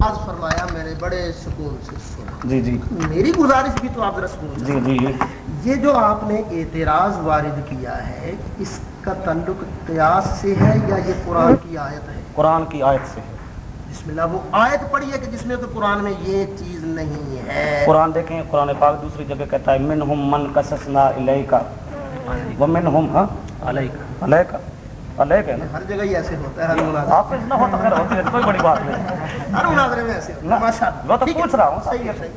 آج فرمایا میں نے بڑے سکون سے سنا۔ جی جی۔ میری گزارش بھی تو آپ ذرا سکون سے جی جی یہ جو آپ نے اعتراض وارد کیا ہے اس کا تعلق قیاس سے ہے یا یہ قرآن کی آیت ہے؟ قرآن کی آیت سے بسم اللہ وہ آیت پڑھی ہے کہ جس میں تو قرآن میں یہ چیز نہیں ہے۔ قرآن دیکھیں قرآن پاک دوسری جگہ کہتا ہے من ہم من قصصنا الیکا۔ و من ہم ہاں؟ الیکا الیکا ہر جگہ ہی ایسے ہوتا ہے حافظ نہ ہو تو خیر ہوتی ہے کوئی بڑی بات نہیں۔ ہر مناظرے میں ایسے وہ تو پوچھ رہا ہوں۔ صحیح ہے صحیح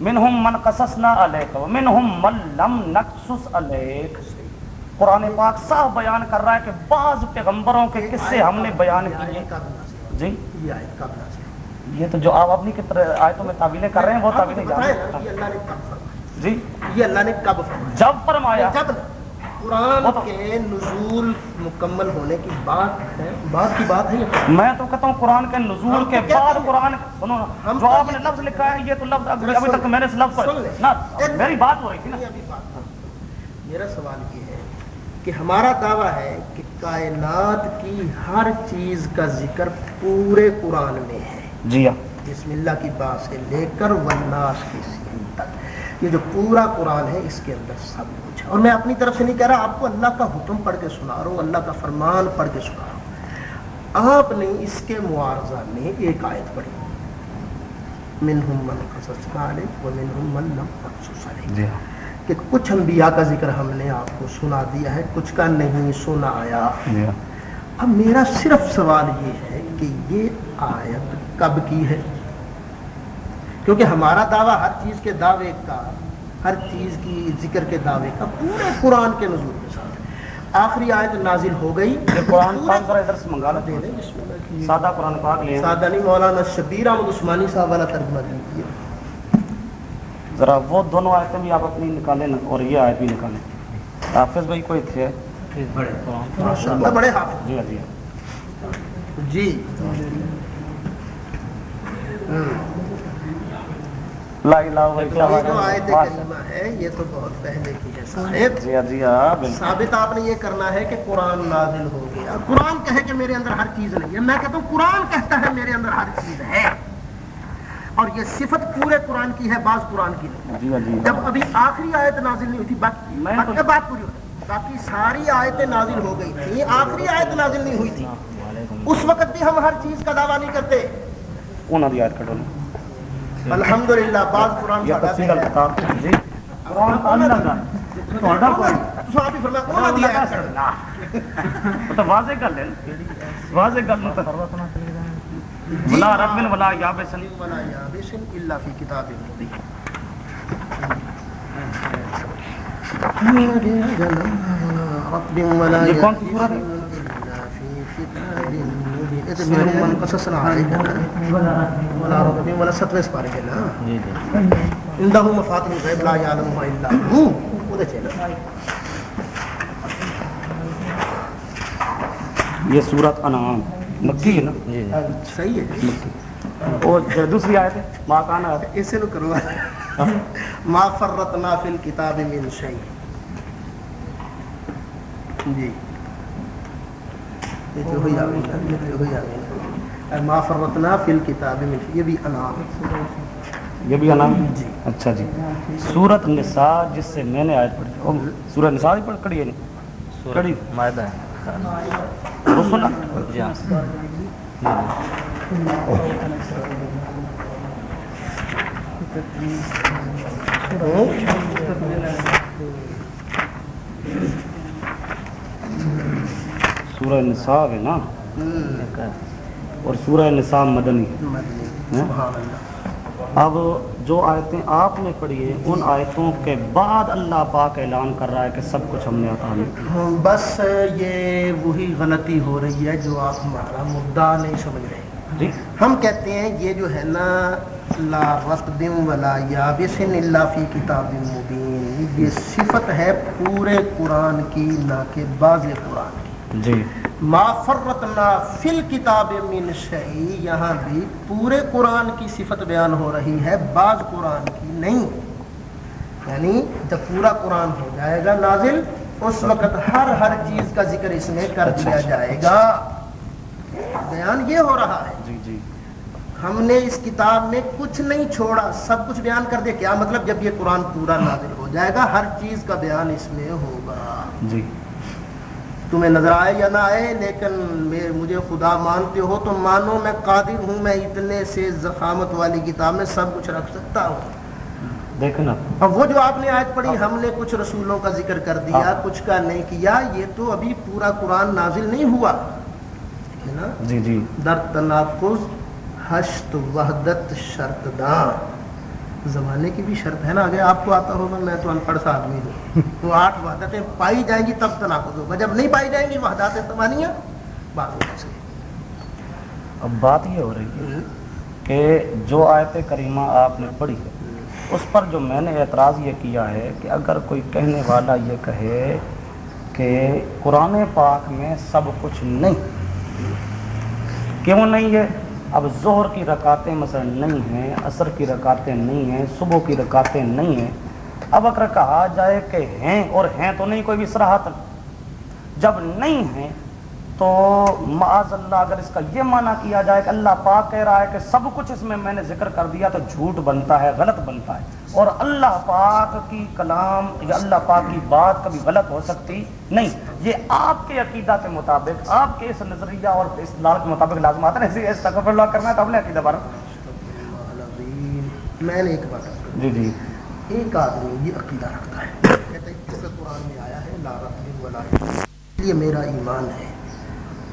منہم من قصصنا علیک منہم من لم نقصص علیک۔ قرآن پاک صاف بیان کر رہا ہے کہ بعض پیغمبروں کے قصے ہم نے بیان کیے۔ جی؟ یہ تو جو آپ اپنی آیتوں میں تعویلیں کر رہے ہیں وہ تعویلیں جی؟ یہ اللہ نے کب فرمایا جب فرمایا۔ جب قرآن کے نزول مکمل ہونے کی بات ہے؟ بات کی بات ہے میں تو کہتا ہوں قرآن کے نزول کے بعد قرآن جو آپ نے لفظ لکھا ہے یہ تو لفظ ابھی تک میں نے اس لفظ پر میری بات ہو رہی تھی نا۔ کرو۔ میرا سوال یہ ہے کہ ہمارا دعویٰ ہے کہ کائنات کی ہر چیز کا ذکر پورے قرآن میں ہے۔ جی ہاں۔ بسم اللہ کی بات سے لے کر والناس کی سین تک۔ یہ جو پورا قرآن ہے اس کے اندر سب ہے اور میں اپنی طرف سے نہیں کہہ رہا آپ کو اللہ کا حکم پڑھ کے سنا رہا ہوں اللہ کا فرمان پڑھ کے سنا رہا ہوں۔ آپ نے اس کے معارضہ میں ایک آیت پڑھی۔ منہم من قصصنا علیک ومنہم من لم نقصص علیک۔ جی ہاں۔ کہ کچھ انبیاء کا ذکر ہم نے آپ کو سنا دیا ہے کچھ کا نہیں سنایا۔ جی ہاں۔ اب میرا صرف سوال یہ ہے کہ یہ آیت کب کی ہے؟ کیونکہ ہمارا دعویٰ ہر چیز کے دعوے کا ہر چیز کی ذکر کے دعوے کا پورے قرآن کے نزول کے ساتھ۔ آخری آیت نازل ہو گئی۔ یہ قرآن سادہ قرآن پاک لیں۔ سادہ نہیں مولانا شبیر احمد عثمانی صاحب والا ترجمہ دیجیے ذرا وہ دونوں آیتیں بھی آپ اپنی نکالیں اور یہ آیت بھی نکالیں۔ حافظ بھائی کوئی تھے؟ بڑے بڑے حافظ۔ جی جی۔ ہاں۔ جی لا ہے یہ تو بہت پہلے کی ہے جی ہاں جی ہاں ثابت آپ نے یہ کرنا ہے کہ قرآن نازل ہو گیا۔ قرآن کہے کہ میرے اندر ہر چیز نہیں ہے۔ میں کہتا ہوں قرآن کہتا ہے میرے اندر ہر چیز ہے۔ اور یہ صفت پورے قرآن کی ہے بعض قرآن کی نہیں۔ جی ہاں جی جب ابھی آخری آیت نازل نہیں ہوئی تھی باقی بات پوری باقی ساری آیتیں نازل ہو گئی تھی آخری آیت نازل نہیں ہوئی تھی۔ اس وقت بھی ہم ہر چیز کا دعویٰ نہیں کرتے انہوں دی آیت کٹو نا الحمدللہ بعض قرآن تفصیل ہیں الکتاب جی قرآن اللہ کا تہاڈا کوئی۔ تو آپ ہی فرمایا نے دیا ہے وہ تو واضح گل ہے۔ واضح گل ہے ولا رب ولا یابسن ولا یابس الا فی کتاب مبین۔ یہ کون سی سورت ہے؟ من قصصنا ولا ولا ستویں سپارے کے نا۔ جی جی۔ عنده مفاتيح الغيب لا يعلمها الا هو۔ وہ چلا یہ سورت انعام۔ مکی ہے نا؟ جی صحیح ہے۔ اور دوسری آیت ہے ما کان اسے نو کرو۔ ما فرطنا فی الكتاب من شیء۔ جی۔ یہ ہوئی ہوئی ما بھی انعام یہ بھی انعام جی. اچھا جی. سورت نساء جس سے میں نے آیت پڑھی۔ سورت نساء ہی پڑھ کڑی ہے نہیں؟ کڑی۔ مائدہ ہے۔ رسول جی ہاں۔ سورہ نساء ہے نا؟ اور سورہ نساء مدنی۔ اب جو آیتیں آپ نے پڑھی ہیں ان آیتوں کے بعد اللہ پاک اعلان کر رہا ہے کہ سب کچھ ہم نے عطا کیا۔ ہاں، بس یہ وہی غلطی ہو رہی ہے جو آپ ہمارا مدعا نہیں سمجھ رہے۔ جی؟ ہم کہتے ہیں یہ جو ہے نا لا رتبم ولا یابس الا فی کتاب مبین۔ یہ صفت ہے پورے قرآن کی نہ کہ بعض قرآن کی۔ جی۔ ما فرتنا فی الکتاب من شیء یہاں بھی پورے قرآن کی صفت بیان ہو رہی ہے بعض قرآن کی نہیں۔ یعنی جب پورا قرآن ہو جائے گا نازل اس وقت ہر ہر چیز کا ذکر اس میں کر دیا جائے گا۔ بیان یہ ہو رہا ہے۔ جی جی۔ ہم نے اس کتاب میں کچھ نہیں چھوڑا سب کچھ بیان کر دیا۔ کیا مطلب؟ جب یہ قرآن پورا نازل ہو جائے گا ہر چیز کا بیان اس میں ہوگا۔ جی۔ تمہیں نظر آئے یا نہ آئے لیکن مجھے خدا مانتے ہو تو مانو میں قادر ہوں میں اتنے سے زخامت والی کتاب میں سب کچھ رکھ سکتا ہوں۔ دیکھیں نا۔ اب وہ جو آپ نے آیت پڑھی ہم نے کچھ رسولوں کا ذکر کر دیا ہاں۔ کچھ کا نہیں کیا یہ تو ابھی پورا قرآن نازل نہیں ہوا۔ ہے نا؟ جی جی۔ در تناقض حشت وحدت شرط داں زمانے کی بھی شرط ہے نا اگر آپ کو آتا ہوگا میں تو ان پڑھ سا آدمی ہوں۔ تو آٹھ وحدتیں پائی جائیں گی تب تناقض ہوگا۔ جب نہیں پائی جائیں گی وحدات تمانیہ بات ہو سے اب بات یہ ہو رہی ہے کہ جو آیت کریمہ آپ نے پڑھی ہے، اس پر جو میں نے اعتراض یہ کیا ہے کہ اگر کوئی کہنے والا یہ کہے کہ قرآن پاک میں سب کچھ نہیں، کیوں نہیں ہے؟ اب ظہر کی رکاتیں مثلا نہیں ہیں، عصر کی رکاتیں نہیں ہیں، صبح کی رکاتیں نہیں ہیں اب اگر کہا جائے کہ ہیں اور ہیں تو نہیں کوئی بھی صراحت جب نہیں ہیں تو معاذ اللہ اگر اس کا یہ معنی کیا جائے کہ اللہ پاک کہہ رہا ہے کہ سب کچھ اس میں میں نے ذکر کر دیا تو جھوٹ بنتا ہے غلط بنتا ہے۔ اور اللہ پاک کی کلام یا اللہ پاک کی بات کبھی غلط ہو سکتی نہیں۔ یہ آپ کے عقیدہ کے مطابق آپ کے اس نظریہ اور اس لال کے مطابق لازم آتا ہے اس اللہ کرنا ہے تو اپنے عقیدہ بارہ میں نے ایک بات۔ جی جی۔ ایک آدمی یہ عقیدہ رکھتا ہے۔ کہتا ہے جیسے قرآن میں آیا ہے؟ لا رب ولا یہ میرا ایمان ہے۔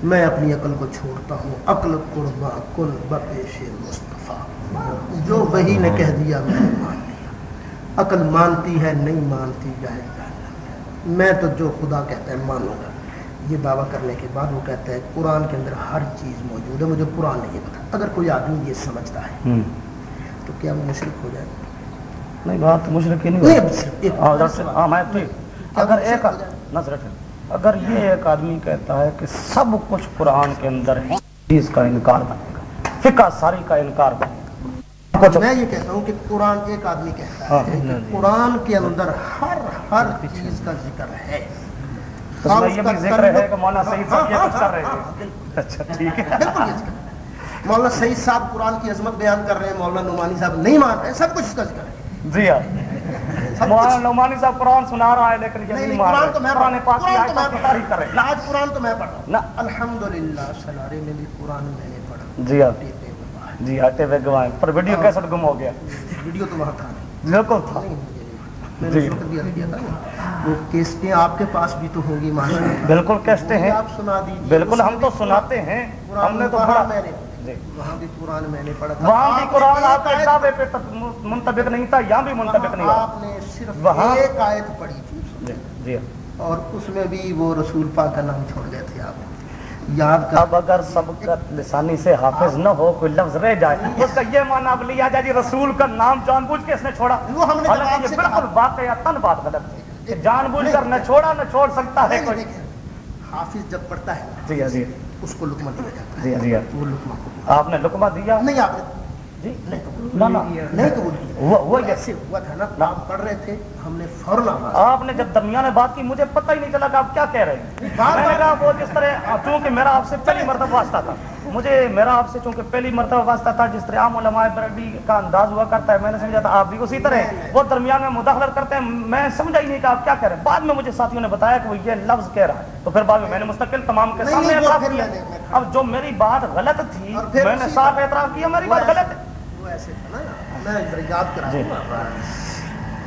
میں اپنی عقل کو چھوڑتا ہوں۔ عقل قربا کل بپیش مصطفیٰ۔ جو وہی نے کہہ دیا میں نے مان لیا۔ عقل مانتی ہے نہیں مانتی جائے میں تو جو خدا کہتا ہے مانوں گا۔ یہ دعویٰ کرنے کے بعد وہ کہتا ہے قرآن کے اندر ہر چیز موجود ہے مجھے قرآن نہیں پتا اگر کوئی آدمی یہ سمجھتا ہے تو کیا وہ مشرق ہو جائے؟ گا نہیں بات مشرقی نہیں ہاں، ہاں میں اگر ایک ہو جائے؟ نظر رکھیں اگر یہ ایک آدمی کہتا ہے کہ سب کچھ قرآن کے اندر ہے چیز کا انکار بنے گا فقہ ساری کا انکار بنے گا۔ میں یہ کہتا ہوں کہ قرآن ایک آدمی کہتا ہاں۔ ہے کہ قرآن کے اندر ہر ہر چیز کا ذکر ہے۔ اس میں یہ اس کا بھی ذکر ہے کہ مولانا سعید صاحب یہ ہاں، کچھ کر رہے ہاں، ہیں۔ اچھا ٹھیک ہے۔ مولانا سعید صاحب قرآن کی عظمت بیان کر رہے ہیں مولانا نعمانی صاحب نہیں مان رہے سب کچھ اس کا ذکر ہے۔ جی ہاں۔ مولانا نعمانی صاحب قرآن سنا رہا ہے لیکن یہ نہیں قرآن تو میں قرآن پاک کی کی تعریف آج قرآن تو میں پڑھ رہا ہوں الحمدللہ میں بھی قرآن میں نے پڑھا۔ جی ہاں۔ جی ہوئے گوائیں پر ویڈیو کیسٹ گم ہو گیا۔ ویڈیو تو وہاں تھا بالکل تھا۔ جی۔ کیسٹیں آپ کے پاس بھی تو ہوں گی بالکل کیسٹیں ہیں۔ بالکل ہم تو سناتے ہیں۔ ہم نے تو وہاں بھی قرآن میں نے پڑھا تھا۔ وہاں بھی قرآن آپ کے دعوے پہ منطبق نہیں تھا یہاں بھی منطبق نہیں آپ نے صرف ایک آیت پڑھی تھی۔ جی جی۔ اور اس میں بھی وہ رسول پاک کا نام چھوڑ گئے تھے آپ۔ یاد اب اگر سبقت لسانی سے حافظ نہ ہو کوئی لفظ رہ جائے اس کا یہ معنی اب لیا جائے جی رسول کا نام جان بوجھ کے اس نے چھوڑا۔ وہ ہم نے حالانکہ یہ بالکل کہا۔ واقع تن بات غلط ہے۔ کہ جان بوجھ کر نہ چھوڑا نہ چھوڑ سکتا ہے کوئی۔ حافظ جب پڑھتا ہے۔ جی جی۔ اس کو لکمہ دیا جاتا۔ ہے۔ وہ لکمہ آپ نے لقمہ دیا؟ نہیں آپ نے جی؟ نہیں قبول نہ نہ۔ نہیں قبول کیا وہ وہ ایسے ہوا تھا نا آپ پڑھ رہے تھے ہم نے فوراً آپ نے جب درمیان بات کی مجھے پتہ ہی نہیں چلا کہ آپ کیا کہہ رہے ہیں۔ وہ جس طرح چونکہ میرا آپ سے پہلی مرتبہ واسطہ تھا۔ مجھے میرا آپ سے چونکہ پہلی مرتبہ واسطہ تھا جس طرح عام علماء بربی کا انداز ہوا کرتا ہے میں نے سمجھا تھا آپ بھی اسی طرح وہ درمیان میں مداخلت کرتے ہیں۔ میں سمجھا ہی نہیں کہ آپ کیا کہہ رہے ہیں۔ بعد میں مجھے ساتھیوں نے بتایا کہ وہ یہ لفظ کہہ رہا ہے۔ تو پھر بعد میں میں نے مستقل تمام کے سامنے اعتراف کیا۔ میں میں- اب جو میری بات غلط تھی میں نے صاف اعتراف کیا میری بات غلط ہے وہ ایسے تھا نا۔ میں ذرا یاد کرا جی۔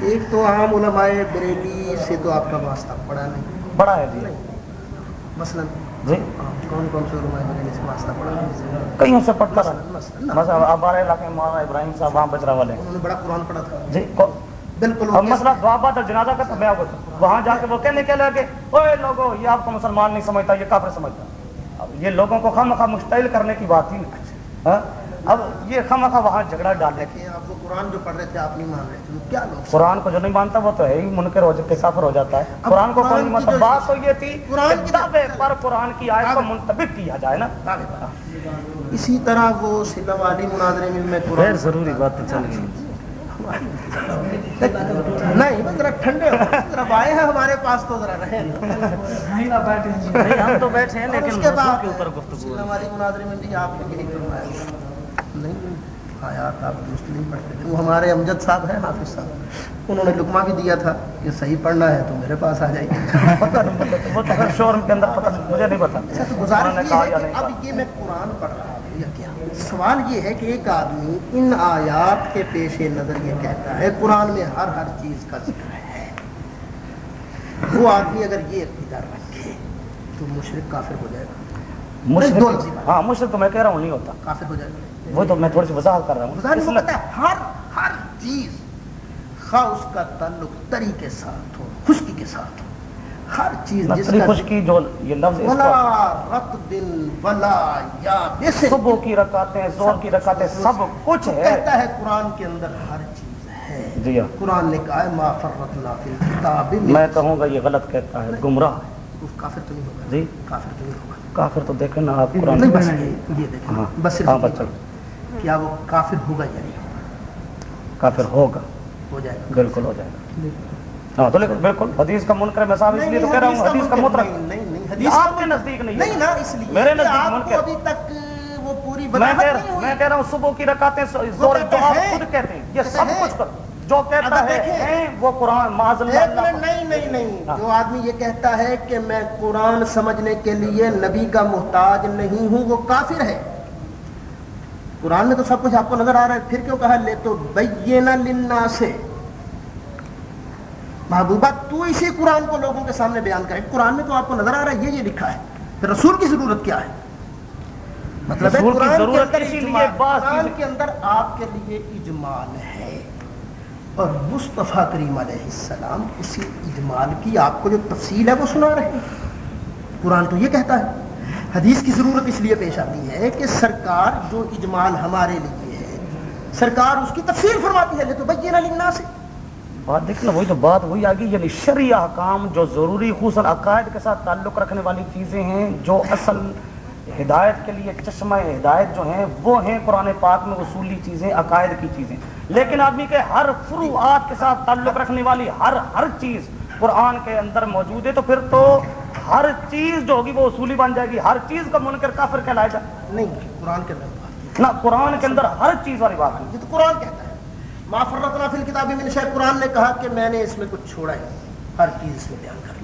ایک تو عام علماء بریلی سے تو آپ کا واسطہ پڑا نہیں۔ بڑا ہے جی۔ مثلا جی؟ کون کون سے پڑھتا رہا مثلاً- مثلا ہمارے علاقے میں مولانا ابراہیم صاحب وہاں بچرا والے انہوں نے بڑا قرآن پڑھا تھا۔ جی بالکل۔ اب مسئلہ جنازہ کا تو میں وہاں جا کے وہ کہنے کے لگے اوے لوگوں یہ آپ کو مسلمان نہیں سمجھتا یہ کافر سمجھتا۔ اب یہ لوگوں کو خواہ مخواہ مشتعل کرنے کی بات ہی نہیں۔ ہاں؟ اب یہ خواہ مخواہ وہاں جھگڑا ڈالنے کی آپ وہ قرآن جو پڑھ رہے تھے آپ نہیں مان رہے تھے۔ کیا لوگ قرآن کو جو نہیں مانتا وہ تو ہے ہی منکر ہو جاتے کافر ہو جاتا ہے۔ قرآن کو کوئی جو- بات تو یہ تھی قرآن کہ دعوے پر قرآن کی آیت کو منتبک کیا جائے نا۔ اسی طرح وہ سلم علی مناظرے میں میں قرآن ضروری بات چل گئی۔ نہیں ذرا ٹھنڈے ہو ذرا آئے ہیں ہمارے پاس تو ذرا رہیں۔ ہم تو بیٹھے ہیں لیکن اس کے موضوع بعد کے اوپر گفتگو علی مناظرے میں بھی آپ نے یہی فرمایا آیات آپ درست نہیں پڑھتے تھے۔ وہ ہمارے امجد صاحب ہیں حافظ صاحب۔ انہوں نے لکمہ بھی دیا تھا کہ صحیح پڑھنا ہے تو میرے پاس آ جائیے شور کے اندر پتہ مجھے نہیں پتا اچھا تو گزارش اب یہ میں قرآن پڑھ رہا ہوں یا کیا؟ سوال یہ ہے کہ ایک آدمی ان آیات کے پیش نظر یہ کہتا ہے قرآن میں ہر ہر چیز کا ذکر ہے۔ وہ آدمی اگر یہ عقیدہ رکھے تو مشرق کافر ہو جائے گا۔ ہاں مشرق تو میں کہہ رہا ہوں نہیں ہوتا۔ کافر ہو جائے گا۔ وہ تو میں تھوڑی سی وضاحت کر رہا ہوں۔ ہے۔ ہر ہر چیز خواہ اس کا تعلق تری کے ساتھ ہو خشکی کے ساتھ ہو۔ ہر چیز جس نسلی کا خشکی جو یہ لفظ ولا ولا یا صبح کی رکعتیں زور کی رکعتیں سب کچھ ہے۔ کہتا ہے قرآن کے اندر ہر چیز جی ہاں۔ قرآن نے کہا ہے ما فرطنا فی الکتاب میں کہوں گا یہ غلط کہتا ہے گمراہ کافر تو نہیں ہوگا۔ جی؟ کافر تو نہیں ہوگا۔ کافر تو دیکھیں نا آپ قرآن نہیں بس۔ یہ دیکھیں۔ ہاں بس صرف ہاں بس۔ کیا وہ کافر ہوگا یا نہیں ہوگا۔ کافر ہوگا۔ ہو جائے گا۔ بالکل ہو جائے گا۔ ہاں تو لیکن بالکل حدیث کا منکر میں صاحب اس لیے تو کہہ رہا ہوں حدیث کا منکر مطلق نہیں، نہیں حدیث آپ کے نزدیک نہیں نہیں نا اس لیے میرے نزدیک منکر ابھی تک وہ پوری میں کہہ رہا ہوں صبح کی رکعتیں زور کہتے جو آپ ہیں۔ خود کہتے ہیں یہ سب۔ کچھ کر جو کہتا ہے وہ قرآن نہیں نہیں نہیں ہاں۔ جو آدمی یہ کہتا ہے کہ میں قرآن سمجھنے کے لیے نبی کا محتاج نہیں ہوں وہ کافر ہے۔ قرآن میں تو سب کچھ آپ کو نظر آ رہا ہے پھر کیوں کہا لے تو بینا لنا سے محبوبہ تو اسی قرآن کو لوگوں کے سامنے بیان کرے۔ قرآن میں تو آپ کو نظر آ رہا ہے یہ یہ لکھا ہے پھر رسول کی ضرورت کیا ہے۔ مطلب قرآن کے اندر آپ کے لیے اجمال ہے اور مصطفیٰ کریم علیہ السلام اسی اجمال کی آپ کو جو تفصیل ہے وہ سنا رہے ہیں۔ قرآن تو یہ کہتا ہے۔ حدیث کی ضرورت اس لیے پیش آتی ہے کہ سرکار جو اجمال ہمارے لیے ہے، سرکار اس کی تفصیل فرماتی ہے تو بجینا لگنا سے بات دیکھ نا وہی تو بات، وہی آ گئی یعنی شرعی احکام جو ضروری، خصوصاً عقائد کے ساتھ تعلق رکھنے والی چیزیں ہیں، جو اصل ہدایت کے لیے چشمہ ہدایت جو ہیں وہ ہیں قرآن پاک میں اصولی چیزیں عقائد کی چیزیں۔ لیکن آدمی کے ہر فروعات کے ساتھ تعلق رکھنے والی ہر ہر چیز قرآن کے اندر موجود ہے تو پھر تو ہر چیز جو ہوگی وہ اصولی بن جائے گی۔ ہر چیز کا منکر کافر کہلائے گا نہیں قرآن کے اندر نہ قرآن کے اندر ہر چیز والی بات ہے یہ تو قرآن کہتا ہے۔ ما فرطنا فی الکتاب من شیء قرآن نے کہا کہ میں نے اس میں کچھ چھوڑا ہے ہر چیز اس میں بیان کر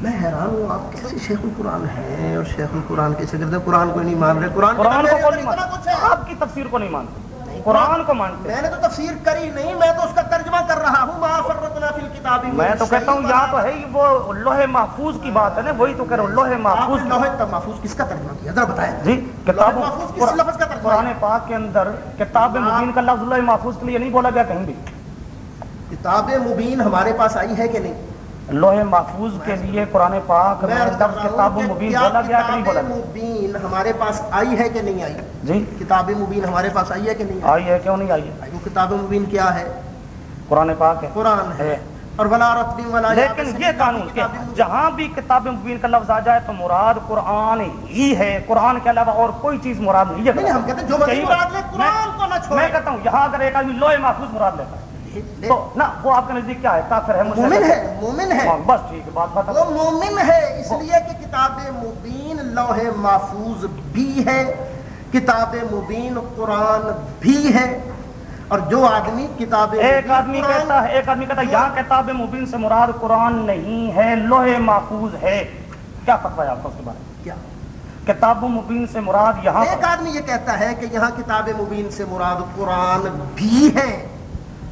میں حیران ہوں آپ کیسے شیخ القرآن ہیں اور شیخ القرآن کے شگرد ہیں قرآن کو نہیں مان رہے قرآن کو ہے نہیں ہے۔ مانتا آپ کی تفسیر کو نہیں مانتے قرآن کو مانتے۔ میں نے تو تفسیر کری نہیں میں تو اس کا ترجمہ کر رہا ہوں ما فرطنا فی الکتاب میں تو کہتا ہوں یہاں تو ہے وہ لوہے محفوظ کی بات ہے نا وہی تو کہہ رہا ہوں آپ محفوظ تب محفوظ کس کا ترجمہ کیا؟ ذرا بتائیں۔ جی کتابوں محفوظ کس لفظ کا ترجمہ؟ قرآن پاک کے اندر کتاب مبین کا لفظ لوہے محفوظ کے لیے نہیں بولا گیا کہیں بھی۔ کتاب مبین ہمارے پاس آئی ہے کہ نہیں؟ لوہے محفوظ کے لیے قرآن پاک میں لفظ کتاب مبین کیا بولا گیا کہ نہیں بولا کتاب مبین ہمارے پاس آئی ہے کہ نہیں آئی؟ جی۔ کتاب مبین ہمارے پاس آئی ہے کہ نہیں آئی؟ ہے کیوں نہیں آئی ہے؟ وہ کتاب مبین کیا ہے؟ قرآن پاک ہے۔ قرآن ہے۔ اور ولا رتبی ولا لیکن یہ قانون کہ۔ جہاں بھی کتاب مبین کا لفظ آ جائے تو مراد قرآن ہی ہے۔ قرآن کے علاوہ اور کوئی چیز مراد نہیں ہے۔ میں کہتا ہوں یہاں اگر ایک آدمی لوہے محفوظ مراد لیتا ہے۔ لے- تو نہ وہ آپ کے نزدیک کیا ہے؟ کافر ہے مومن ہے مومن ہے۔ ہاں، بس ٹھیک بات بات وہ مومن ہے اس لیے کہ کتاب مبین لوح محفوظ بھی ہے کتاب مبین قرآن بھی ہے۔ اور جو آدمی کتاب ایک آدمی کہتا ہے ایک آدمی کہتا ہے یہاں کتاب مبین سے مراد قرآن نہیں ہے لوہے محفوظ ہے۔ کیا فتوا ہے آپ کا اس کے بارے میں؟ کیا؟ کتاب مبین سے مراد یہاں ایک آدمی یہ کہتا ہے کہ یہاں کتاب مبین سے مراد قرآن بھی ہے۔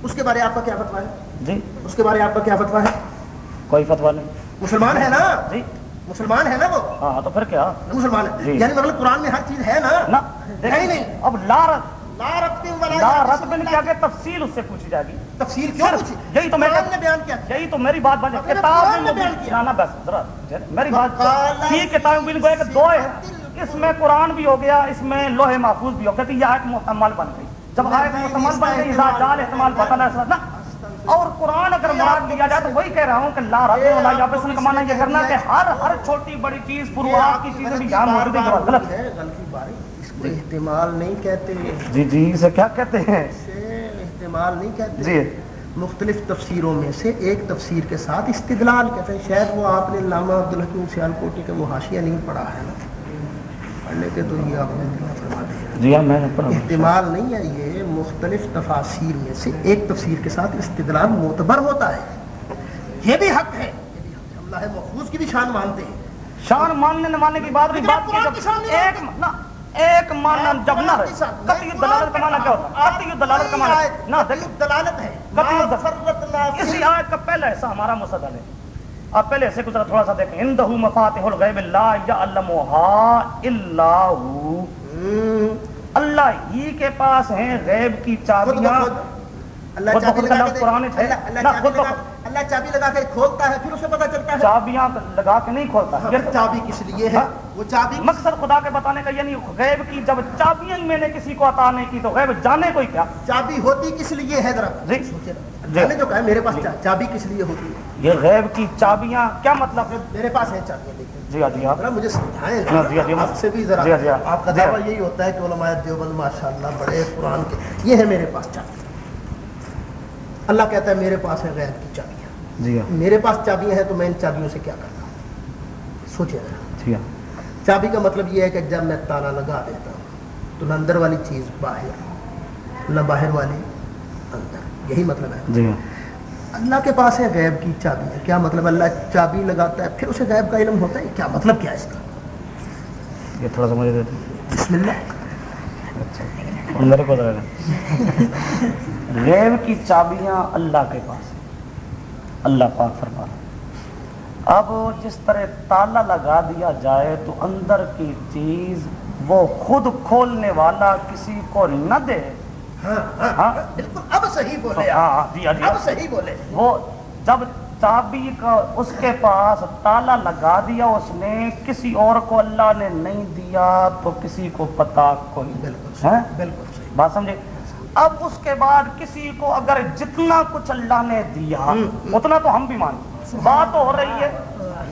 اس کے بارے آپ کا کیا فتوا ہے؟ جی۔ اس کے بارے آپ کا کیا فتوا ہے؟ کوئی فتوا نہیں۔ مسلمان ہے نا؟ جی۔ مسلمان ہے نا وہ؟ ہاں تو پھر کیا؟ مسلمان ہے۔ جی۔ یعنی مطلب قرآن میں ہر چیز ہے نا؟ نہ نہیں۔ اب لا رت لا رتب ولا لا یابس رت میں کیا کہ تفصیل اس سے پوچھی جائے گی۔ کیوں پوچھی؟ یہی تو میں قرآن نے بیان کیا۔ یہی تو میری بات بن کتاب بیان کیا۔ بس ذرا میری بات کتاب دو ہے اس میں قرآن بھی ہو گیا اس میں لوہے محفوظ بھی ہو گیا یہ آیت محتمل بن گئی۔ جب آیت اس بن گئی اذا جال احتمال بطل ہے نا اور قرآن اگر مراد لیا جائے تو وہی کہہ رہا ہوں کہ لا رب ولا آپ یابس کو کا معنی یہ کرنا کہ ہر ہر چھوٹی بڑی چیز فروعات آپ کی چیزیں بھی یہاں موجود ہے غلط۔ ہے غلطی باری۔ اس کو احتمال نہیں کہتے۔ جی جی اسے کیا کہتے ہیں؟ احتمال نہیں کہتے۔ جی۔ مختلف تفسیروں میں سے ایک تفسیر کے ساتھ استدلال کہتے ہیں۔ شاید وہ آپ نے علامہ عبدالحکیم سیال کوٹی کا وہ حاشیہ نہیں پڑھا ہے۔ نا پڑھنے کے تو یہ آپ نے فرما دیا۔ جی ہاں میں احتمال نہیں ہے یہ مختلف تفاصیر میں سے ایک تفسیر کے ساتھ استدلال معتبر ہوتا ہے۔ یہ بھی حق ہے۔ بھی اللہ محفوظ کی بھی شان مانتے ہیں۔ شان ماننے نہ ماننے کی بات لیکن بات کی ایک ایک ماننا جب نہ ہے۔ قطعی دلالت کا معنی کیا ہوتا ہے؟ قطعی دلالت کا معنی نہ قطعی دیکھ دلالت ہے۔ قطعی ما دل- فرطنا فی اسی آیت کا پہلا حصہ ہمارا مستدل ہے۔ آپ پہلے سے گزرا تھوڑا سا دیکھیں۔ اندہ مفاتح الغیب لا یعلمها الا هو ہم، اللہ ہی کے پاس ہیں غیب کی چابیاں۔ اللہ چابی لگا کے اللہ- چابی لگا کے کھولتا ہے پھر اسے پتا چلتا ہے۔ چابیاں لگا کے نہیں کھولتا ہاں، چابی کس لیے ہے؟ ہاں۔ وہ چابی مقصد خدا کے بتانے کا یعنی غیب کی جب چابیاں ہی میں نے کسی کو عطا نہیں کی تو غیب جانے کوئی کیا؟ چابی ہوتی کس لیے ہے ذرا۔ جو کہا میرے پاس چا- چابی کس لیے ہوتی ہے؟ یہ غیب کی چابیاں کیا مطلب ہے؟ میرے پاس ہے چابیاں دیکھیں۔ جی ہاں جی ہاں۔ ذرا مجھے سمجھائیں۔ آپ سے بھی ذرا جی ہاں،۔ آپ کا۔ دعویٰ یہی ہوتا ہے کہ علماء دیوبند ماشاء اللہ بڑے قرآن کے یہ ہے میرے پاس چابی اللہ کہتا ہے میرے پاس ہے غیب کی چابیاں۔ جی ہاں۔ میرے پاس چابیاں ہیں تو میں ان چابیوں سے کیا کرتا ہوں؟ سوچے ذرا۔ جی ہاں۔ چابی کا مطلب یہ ہے کہ جب میں تالا لگا دیتا ہوں تو نہ اندر والی چیز باہر نہ باہر والی اندر۔ یہی مطلب ہے۔ جی۔ اللہ کے پاس ہے غیب کی چابی ہے کیا مطلب اللہ چابی لگاتا ہے؟ پھر اسے غیب کا علم ہوتا ہے؟ کیا مطلب کیا ہے اس کا؟ یہ تھوڑا سا مجھے دیتے بسم اللہ۔ اچھا۔ میرے کو۔ غیب کی چابیاں اللہ کے پاس ہیں۔ اللہ پاک فرما۔ اب جس طرح تالا لگا دیا جائے تو اندر کی چیز وہ خود کھولنے والا کسی کو نہ دے۔ ہاں ہاں ہاں۔ بالکل اب صحیح بولے جی جی اب صحیح بولے۔ وہ جب چابی کا اس کے پاس تالا لگا دیا اس نے کسی اور کو اللہ نے نہیں دیا تو کسی کو پتا کوئی بالکل بالکل بات سمجھے؟ اب اس کے بعد کسی کو اگر جتنا کچھ اللہ نے دیا اتنا تو ہم بھی مانتے بات ہو رہی ہے۔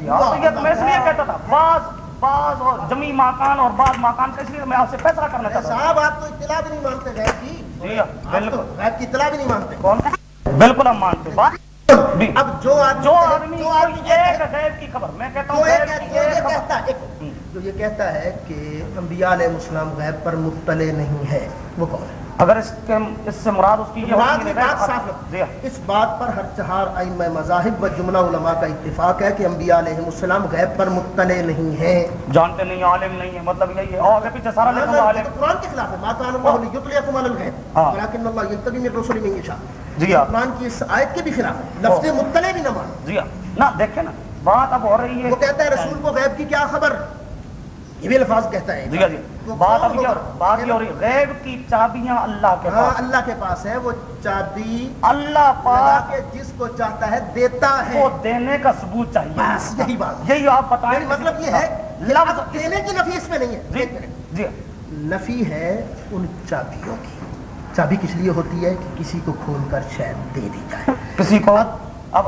تو میں اس لیے کہتا تھا بعض بعض اور جمی مکان اور بعض مکان کا اس لیے میں آپ سے فیصلہ کرنا چاہتا ہوں۔ صاحب آپ تو اطلاع بھی نہیں مانتے جی ہاں، بالکل۔ غیب کی اطلاع بھی نہیں مانتے کون؟ بالکل ہم مانتے اب جو آدمی جو آدمی جو آدمی کوئی ایک غیب کی خبر میں کہتا ہوں یہ کہتا- جو یہ کہتا ہے ایک- جو یہ کہتا ہے کہ انبیاء علیہ السلام غیب پر مطلع نہیں ہے وہ کون ہے؟ اگر اس کے اس سے مراد اس کی یہ مراد ہے بات صاف ہے۔ ہاں اس بات پر ہر چہار ائمہ مذاہب و جملہ علماء کا اتفاق ہے کہ انبیاء علیہ السلام غیب پر مطلع نہیں ہیں۔ جانتے نہیں عالم نہیں ہے مطلب یہی ہے۔ اور پیچھے سارا لکھا یہ عالم قرآن کے خلاف ہے۔ ما کان اللہ لیطلعکم علی الغیب ہاں۔ ولکن اللہ یجتبی من رسل من یشاء۔ جی ہاں۔ قرآن کی اس آیت کے بھی خلاف ہے۔ لفظ مطلع بھی نہ مان جی ہاں۔ نہ دیکھیں نا بات اب ہو رہی ہے وہ کہتا ہے رسول کو غیب کی کیا خبر؟ یہ بھی الفاظ کہتا ہے جی وہ بات؟ بات ہو رہی غیب کی چابیاں اللہ کے ہاں پاس۔ اللہ کے پاس ہے وہ چابی اللہ پاک کے جس کو چاہتا ہے دیتا ہے۔ کو دینے کا ثبوت چاہیے۔ بس یہی بات۔ یہی آپ بتائیں یعنی مطلب یہ ہے کہ لفظ دینے کی نفی اس میں نہیں ہے۔ جی۔ جی۔ نفی ہے ان چابیوں کی۔ چابی کس لیے ہوتی ہے؟ کہ کسی کو کھول کر شاید دے دی جائے۔ کسی کو؟ اب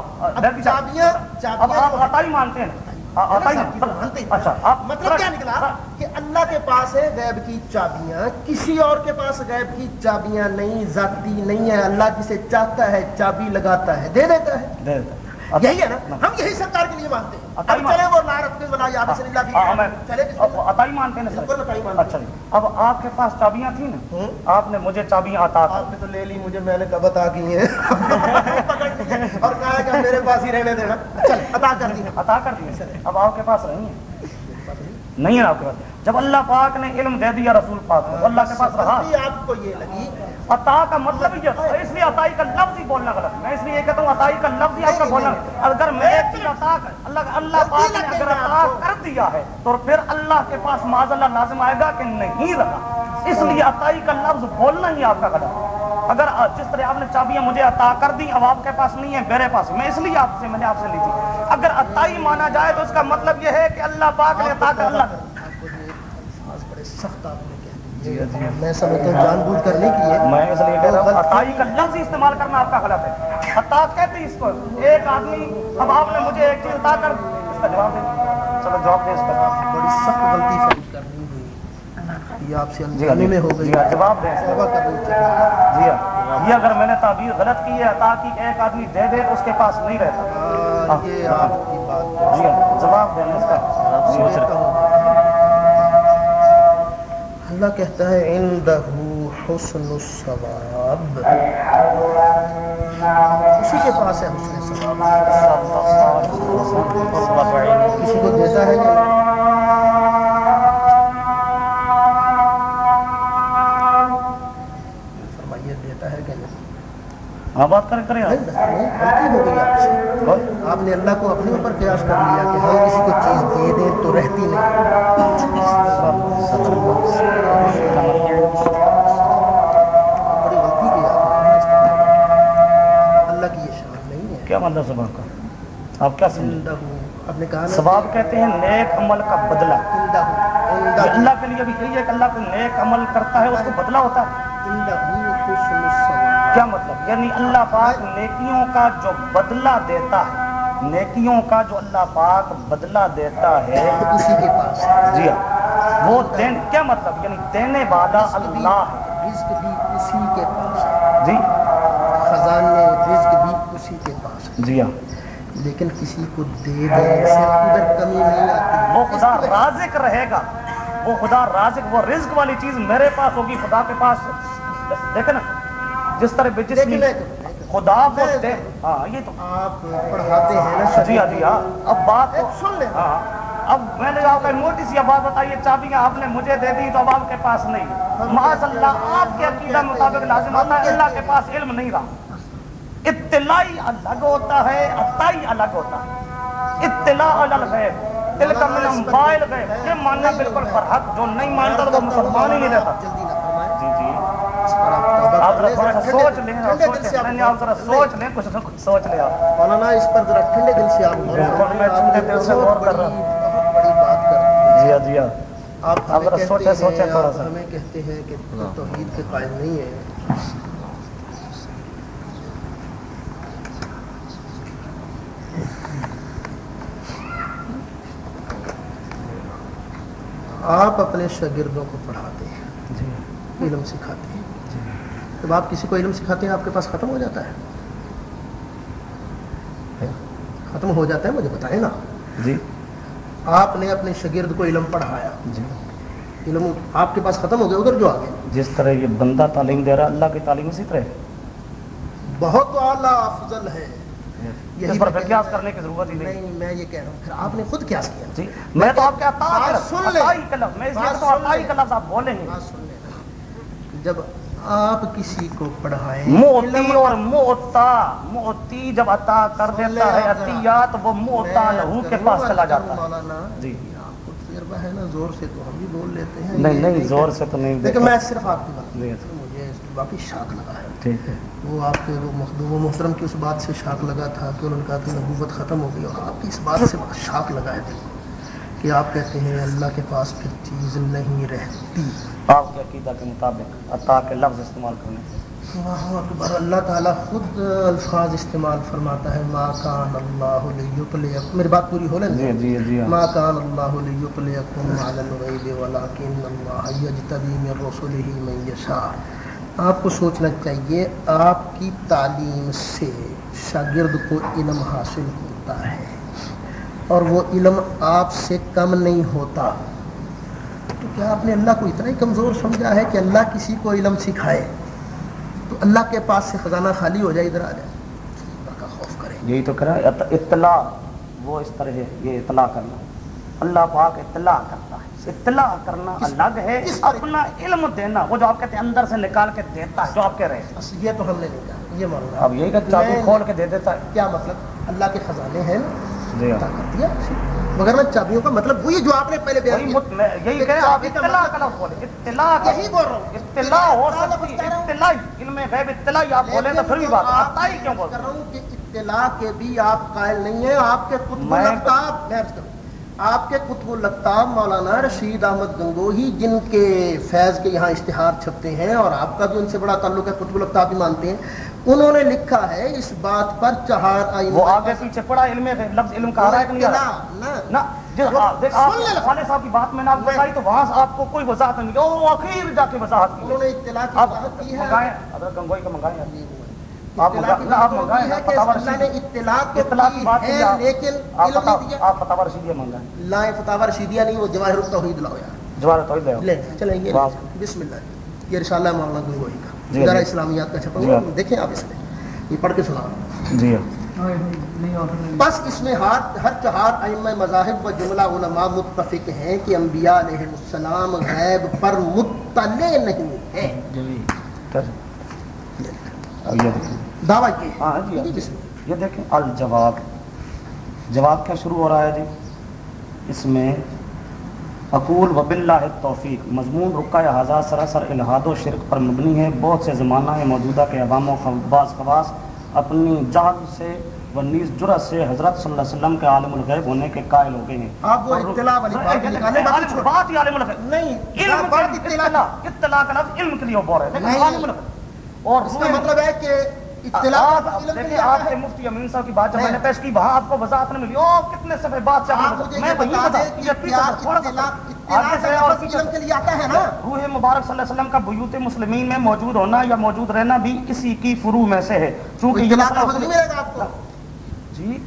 چابیاں اب چابیاں آپ ہی مانتے ہیں۔ اچھا مطلب کیا نکلا؟ کہ اللہ کے پاس ہے غیب کی چابیاں کسی اور کے پاس غیب کی چابیاں نہیں ذاتی نہیں ہے اللہ جسے چاہتا ہے چابی لگاتا ہے دے دیتا ہے۔ دے دیتا یہی ہے نا؟ ہم یہی سرکار کے لیے مانتے ہیں۔ اب عطائی مان- چلے وہ کے یا بسم اللہ چلے اب ہی مانتے ہیں بالکل مانتے اچھا جی۔ اب آپ کے پاس چابیاں تھیں نا۔ آپ نے مجھے چابیاں عطا آپ نے تو لے لی مجھے میں نے کب عطا کی ہیں؟ اور کہا کہ میرے پاس ہی رہنے دینا۔ چل عطا کر دی عطا کر دیے اب آپ کے پاس رہی ہیں نہیں ہے کے پاس جب اللہ پاک نے علم دے دیا رسول پاک کو اللہ کے پاس رہا۔ آپ کو یہ لگی۔ عطا کا مطلب ہی ہے اس لیے عطائی کا لفظ ہی بولنا غلط۔ ہے میں اس لیے یہ کہتا ہوں عطائی کا لفظ ہی آپ کا بولنا۔ اگر میں ایک چیز عطا کر اللہ اللہ پاک نے اگر عطا کر دیا ہے تو پھر اللہ کے پاس معاذ اللہ لازم آئے گا کہ نہیں رہا۔ اس لیے عطائی کا لفظ بولنا ہی آپ کا غلط۔ ہے اگر جس طرح آپ نے چابیاں مجھے عطا کر دی اب آپ کے پاس نہیں ہے میرے پاس میں اس لیے آپ سے میں نے آپ سے لی تھی۔ اگر عطائی مانا جائے تو اس کا مطلب یہ ہے کہ اللہ پاک نے عطا کر اللہ سخت آپ نے کہہ دیے میں سمجھتا ہوں جان بوجھ کرنے کی ہے۔ میں اس لیے کہہ رہا ہوں عطائی کا لفظ استعمال کرنا آپ کا غلط ہے۔ عطا کہتے ہیں اس کو۔ ایک آدمی اب آپ نے مجھے ایک چیز عطا کر اس کا جواب دے چلو جواب دے اس کا۔ بڑی سخت غلطی ہوئی یہ آپ سے جی ہاں میں ہو گئی جی ہاں جواب دیں۔ توبہ کرنی چاہیے جی ہاں یہ اگر میں نے تعبیر غلط کی ہے کی ایک آدمی دے دے اس کے پاس نہیں رہتا اور یہ آپ کی بات جی ہاں جواب دیں اس کا۔ سوچ رہا اللہ کہتا ہے عندہ حسن الثواب اسی کے پاس ہے حسن کسی کو دیتا ہے کہ ہاں بات کریں کریں آپ۔ نے اللہ کو اپنے اوپر قیاس کر لیا کہ ہم کسی کو چیز دے دیں تو رہتی نہیں۔ بڑی غلطی کی اللہ کی یہ شان نہیں ہے۔ کیا مطلب سبق کا؟ آپ کیا آپ نے کہا ثواب کہتے ہیں نیک عمل کا بدلہ۔ اللہ کے لیے بھی یہی ہے کہ اللہ کوئی نیک عمل کرتا ہے اس کو بدلہ ہوتا ہے۔ کیا مطلب یعنی اللہ پاک نیکیوں کا جو بدلہ دیتا ہے نیکیوں کا جو اللہ پاک بدلہ دیتا ہے۔ اسی کے پاس۔ جی ہاں۔ وہ دین کیا مطلب؟ یعنی دینے والا اللہ ہے۔ رزق بھی اسی کے پاس۔ جی۔ خزانے رزق بھی اسی کے پاس۔ جی ہاں۔ لیکن کسی کو دے دینے سے ادھر کمی نہیں آتی وہ خدا رازق رہے گا۔ وہ خدا رازق وہ رزق والی چیز میرے پاس ہوگی خدا کے پاس۔ دیکھیں نا جس طرح بھی جس لیکن میں کہوں- میں کہوں- خدا کو ہاں یہ تو آپ پڑھاتے ہیں نا جی ہاں جی ہاں۔ اب بات سن لیں۔ ہاں۔ اب میں نے آپ کو موٹی سی بات بتائی چابیاں آپ نے مجھے دے دی تو اب آپ کے پاس نہیں۔ معاذ اللہ آپ کے عقیدہ مطابق لازم آتا ہے اللہ کے پاس علم نہیں رہا۔ اطلاعی الگ ہوتا ہے عطائی الگ ہوتا ہے۔ اطلاع الگ ہے دل کا من موبائل غیب یہ ماننا بالکل فرحق جو نہیں مانتا وہ مسلمان ہی نہیں رہتا۔ آپ ذرا سوچ لیں ذرا سوچ لیں کچھ نہ کچھ سوچ لیں مولانا اس پر ذرا ٹھنڈے دل سے آپ بالکل،۔ میں ٹھنڈے دل غور کر رہا جی ہاں جی ہاں۔ آپ ہمیں ذرا کہتے سوچیں- ہیں سوچیں تھوڑا آپ سا۔ ہمیں کہتے ہیں کہ تم توحید کے قائل نہیں ہے آپ اپنے شاگردوں کو پڑھاتے ہیں جی۔ علم سکھاتے ہیں۔ جب آپ کسی کو علم سکھاتے ہیں آپ کے پاس ختم ہو جاتا ہے۔ ختم ہو جاتا ہے مجھے بتائیں نا۔ جی۔ آپ نے اپنے شاگرد کو علم پڑھایا۔ جی۔ علم آپ کے پاس ختم ہو گیا ادھر جو آگے۔ جس طرح یہ بندہ تعلیم دے رہا اللہ کی تعلیم اسی طرح بہت اعلیٰ افضل ہے۔ اس پر پھر قیاس کرنے کی ضرورت ہی نہیں۔ نہیں میں یہ کہہ رہا ہوں۔ پھر آپ نے خود قیاس کیا؟ جی۔ میں تو آپ کے عطا بات کا لفظ سن لیں۔ عطائی کا لفظ میں اس لیے بات تو سن عطائی لیں۔ کا لفظ آپ بولیں گے۔ بات سن لینا جب آپ کسی کو پڑھائیں۔ موتی اور موتا موتی جب عطا کر دیتا ہے۔ عطیات وہ موتا لہو کے پاس چلا جاتا ہے۔ جی۔ آپ کو تجربہ ہے نا زور سے تو ہم بھی بول لیتے ہیں۔ نہیں نہیں زور سے تو نہیں لیکن میں صرف آپ کی بات جی۔ مجھے باقی شاک لگا ہے۔ ٹھیک ہے۔ وہ آپ کے وہ مخدوم و محترم کی اس بات سے شاک لگا تھا کہ انہوں نے کہا کہ نبوت ختم ہو گئی اور آپ کی اس بات سے شاک لگا ہے۔ کہ آپ کہتے ہیں اللہ کے پاس پھر چیز نہیں رہتی۔ آپ کے عقیدہ کے مطابق عطا کے لفظ استعمال کرنے۔ سے اکبر اللہ تعالیٰ خود الفاظ استعمال فرماتا ہے ما کان اللہ لیطلعکم میری بات پوری ہو لیں جی جی جی ہاں۔ ما کان اللہ لیطلعکم علی الغیب ولکن اللہ یجتبی من رسله من یشاء۔ آپ کو سوچنا چاہیے آپ کی تعلیم سے شاگرد کو علم حاصل ہوتا ہے۔ اور وہ علم آپ سے کم نہیں ہوتا۔ تو کیا آپ نے اللہ کو اتنا ہی کمزور سمجھا ہے کہ اللہ کسی کو علم سکھائے؟ تو اللہ کے پاس سے خزانہ خالی ہو جائے ادھر آ جائے۔ کا خوف کریں یہی تو کرا اطلاع وہ اس طرح ہے یہ اطلاع کرنا۔ اللہ پاک اطلاع کرتا ہے۔ اطلاع کرنا الگ ہے؟ اپنا علم دینا وہ جو آپ کہتے ہیں اندر سے نکال کے دیتا ہے جو آپ کہہ رہے ہیں۔ یہ تو ہم نے نہیں کہا یہ معلوم اب یہی کہ کھول کے دے دیتا ہے۔ کیا مطلب؟ اللہ کے خزانے ہیں۔ عطا کر دیا۔ مگر میں چابیوں کا مطلب وہی جو آپ نے پہلے بیان کیا۔ میں یہی کہہ آپ اطلاع کا لفظ بولے اطلاع یہی بول رہا ہوں۔ اطلاع ہو اطلاع سکتی رہا ہوں۔ اطلاعی علم غیب اطلاعی آپ بولیں تو پھر بھی بات آپ عطائی کیوں بولتے رہا ہوں کہ اطلاع کے بھی آپ قائل نہیں ہیں آپ کے میں- میں عرض کروں آپ کے کتب القتاب مولانا رشید احمد گنگوہی جن کے فیض کے یہاں اشتہار چھپتے ہیں اور آپ کا بھی ان سے بڑا تعلق ہے کتب القتاب بھی مانتے ہیں۔ انہوں نے لکھا ہے اس بات پر چہار آئین وہ آگے پیچھے پڑا علم لفظ علم کا آ رہا۔ ہے کہ نہیں آ رہا نہ صاحب کی بات میں نے آپ کو میں- بتائی تو وہاں سے آپ کو کوئی وضاحت نہیں۔ آخر جا کے وضاحت کی۔ انہوں نے اطلاع کی وضاحت کی ہے۔ حضرت گنگوئی کا آپ منگائیں نا، فتح اللہ نے اطلاع اطلاع کی بات ہے لیکن آپ رشیدیہ فتح نہیں وہ جواہر التوحید لاؤ یار ہے لے چلیں واہ۔ بسم اللہ۔ یہ ہے مولانا گنگوئی کا۔ جی، ادارہ جی۔ اسلامیات کا چھپا جی، ہوا ہاں۔ دیکھیں آپ اس میں یہ پڑھ کے سنا جی۔ بس اس میں ہر ہر چہار ائمہ مذاہب و جملہ علماء متفق ہیں کہ انبیاء علیہ السلام غیب پر مطلع نہیں دیکھیں۔ دعویٰ یہ ہاں جی جی، جی اللہ۔ یہ دیکھیں الجواب۔ جواب کیا شروع ہو رہا ہے جی؟ اس میں اقول و باللہ توفیق۔ مضمون رکا یا حضا سراسر الہاد و شرک پر مبنی ہے۔ بہت سے زمانہ موجودہ کے عوام و بعض خواص اپنی جہل سے و نیز جرت سے حضرت صلی اللہ علیہ وسلم کے عالم الغیب ہونے کے قائل ہو گئے ہیں۔ آپ وہ اطلاع والی بات نکالیں باقی عالم- چھوڑ- بات ہی عالم الغیب۔ نہیں علم بات کے- اطلاع اطلاع کا لفظ علم کے لیے بول رہے ہیں۔ عالم الغیب۔ اور اس کا مطلب ہے کہ آپ مفتی امین صاحب کی بات جب۔ میں نے پیش کی وہاں آپ کو وضاحت نہیں ملی۔ او کتنے بات میں وہی بتا تھوڑا سا اور کے لیے آتا ہے نا؟ روح مبارک صلی اللہ علیہ وسلم کا بیوت مسلمین میں موجود ہونا یا موجود رہنا بھی اسی کی فروع میں سے ہے۔ چونکہ جی؟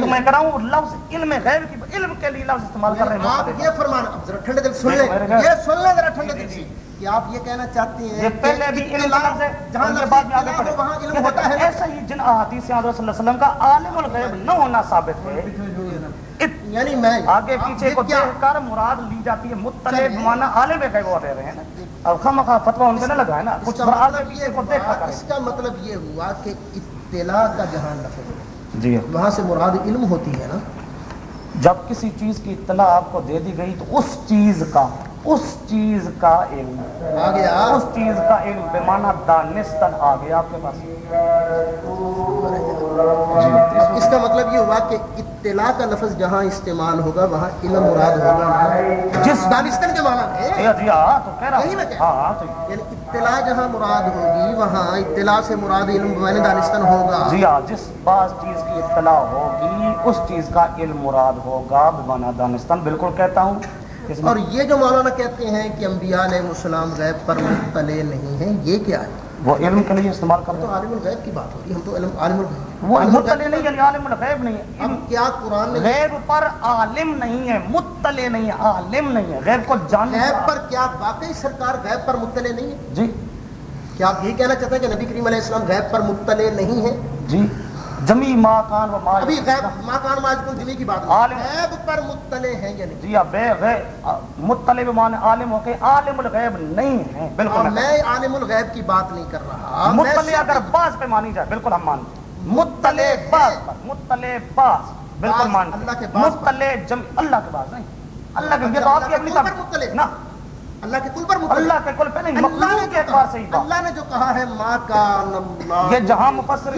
میں کہہ رہا ہوں لفظ علم غیب کی علم کے لیے لفظ استعمال کر رہے آپ ہیں یہ فرمانا اب ذرا ٹھنڈے دل سن لیں۔ یہ سن لیں ذرا ٹھنڈے دل کہ آپ یہ کہنا چاہتے ہیں یہ پہلے بھی علم لفظ ہے جہاں ہو وہاں علم ہوتا ہے ایسا ہی جن احادیث سے حضرت صلی اللہ علیہ وسلم کا عالم الغیب نہ ہونا ثابت ہے۔ یعنی میں آگے پیچھے کو دیکھ کر مراد لی جاتی ہے مطلع۔ بمانا عالم غیب رہ رہے ہیں۔ اب خام خواہ فتوا ان پہ نہ لگا ہے نا کچھ آگے مطلب پیچھے کو دیکھا کریں۔ اس کا مطلب یہ ہوا کہ اطلاع کا جہاں لفظ ہے۔ جی۔ وہاں سے مراد علم ہوتی ہے نا؟ جب کسی چیز کی اطلاع آپ کو دے دی گئی تو اس چیز کا اس چیز کا علم۔ اس چیز کا علم بمانا دانستن آ گیا آپ کے پاس۔ اس کا مطلب یہ ہوا کہ اطلاع کا لفظ جہاں استعمال ہوگا وہاں علم مراد ہوگا۔ جس دانستن کے معنی میں۔ جی جی ہاں ہاں ہاں یعنی اطلاع جہاں مراد ہوگی وہاں اطلاع سے مراد علم دانستن ہوگا۔ جی ہاں جس بعض چیز کی اطلاع ہوگی اس چیز کا علم مراد ہوگا بمانا دانستان بالکل کہتا ہوں۔ اور یہ جو مولانا کہتے ہیں کہ انبیاء علیہ السلام غیب پر مطلع نہیں ہیں یہ کیا ہے؟ وہ علم کے لیے استعمال ہم کرتے تو عالم الغیب کی بات ہو رہی ہے ہم تو علم عالم الغیب وہ مطلع نہیں یعنی عالم الغیب نہیں ہے۔ اب کیا قرآن نے غیب پر عالم نہیں ہے مطلع نہیں ہے عالم نہیں ہے۔ غیب کو جاننے غیب پر کیا واقعی سرکار غیب پر مطلع نہیں ہے؟ جی۔ کیا آپ یہی کہنا چاہتے ہیں کہ نبی کریم علیہ السلام غیب پر مطلع نہیں ہے جی۔ جمی ما کان و ما ابھی غیب ماکان ماجد جمی کی بات عالم- غیب پر مطلع ہیں یا نہیں؟ جی ہاں بے غیب مطلع بمانے عالم ہو کے عالم الغیب نہیں ہے بالکل اور میں عالم الغیب کی بات نہیں کر رہا۔ مطلع اگر بعض پہ مانی جائے بالکل ہم مانتے ہیں۔ مطلع بعض پر مطلع بعض بالکل مانتے اللہ کے ہیں۔ مطلع جم اللہ کے بعض نہیں۔ اللہ کے یہ تو آپ کی اپنی طرف۔ نہ۔ اللہ کے کل پر اللہ کے کل پہ نہیں مخلوق کے اعتبار سے ہی اللہ نے جو کہا ہے ماں کان اللہ۔ یہ جہاں مفسر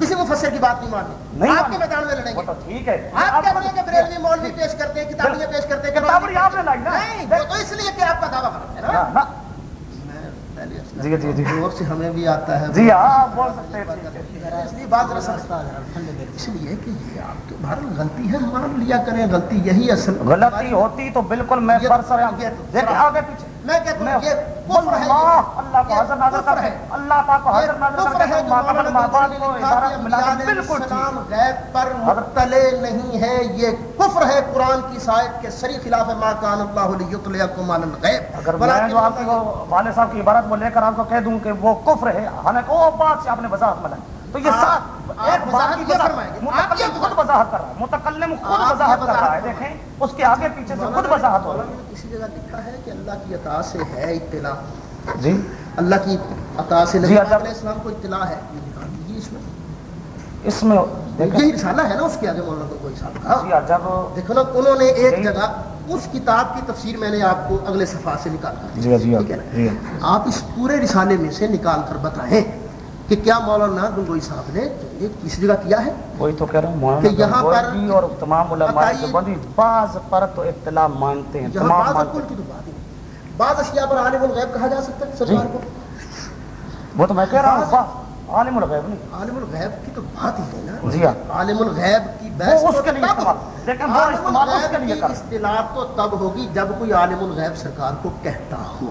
کسی مفسر کی بات نہیں ماننی آپ۔ کے میدان میں لڑیں گے۔ تو ٹھیک ہے۔ آپ کہتے ہیں کہ بریلوی مولوی پیش کرتے ہیں کتابیں پیش کرتے ہیں کتابیں آپ نے لائی نا۔ نہیں وہ تو اس لیے کہ آپ کا دعویٰ غلط ہے نا۔ جی جی جی۔ سے ہمیں بھی آتا ہے۔ جی ہاں بول سکتے ہیں اس لیے بات اس کہ یہ آپ بہرحال غلطی ہے مان لیا کریں غلطی یہی اصل۔ غلطی ہوتی تو بالکل میں یہ- برسر یہ تو- دیکھیں آگے پیچھے۔ میں کہتا میں ہوں یہ کفر ہے اللہ کو کر پاک کو کر کے کو ادارہ بالکل السلام ٹھیک غیب پر مطلع نہیں ہے۔ یہ کفر ہے قرآن کی سائد کے سری خلاف ہے ما کان اللہ لیطلعکم علی الغیب۔ اگر میں جو آپ کو والد صاحب کی عبارت وہ لے کر آپ کو کہہ دوں کہ وہ کفر ہے حالانکہ وہ بات سے آپ نے وضاحت تو یہ خود وضاحت کر رہا ہے۔ متکلم خود وضاحت کر رہا ہے۔ دیکھیں اس کے آگے پیچھے سے خود وضاحت ہو رہی کسی جگہ لکھا ہے کہ اللہ کی عطا سے ہے اطلاع۔ ہے جی۔ اللہ کی عطا سے جی، علیہ السلام کو اطلاع ہے۔ اس میں اس میں دیکھیں۔ یہی رسالہ ہے نا اس کے آگے مولانا کو کوئی صاحب کا۔ جی جب دیکھو نا انہوں نے ایک۔ جگہ اس کتاب کی تفسیر میں نے آپ کو اگلے صفحہ سے نکال کر ہے جی آپ اس پورے رسالے میں سے نکال کر بتائیں۔ کہ کیا مولانا گنگوئی صاحب نے یہ کس جگہ کیا ہے؟ وہی تو کہہ رہا ہوں کہ مولانا یہاں پر اور تمام علماء دیوبندی بعض پر تو اطلاع مانتے ہیں تمام مانتے اقول کی تو بات ہی نہیں۔ بعض اشیاء پر عالم الغیب کہا جا سکتا ہے سرکار جی۔ کو۔ ہیں وہ تو میں کہہ رہا ہوں عالم الغیب نہیں۔ عالم الغیب کی تو بات ہی ہے نا۔ جی ہاں۔ عالم الغیب کی بحث اس کے لیے استعمال۔ لیکن وہ استعمال اس کے لیے کر اصطلاح تو تب ہوگی جب کوئی عالم الغیب سرکار کو کہتا ہو۔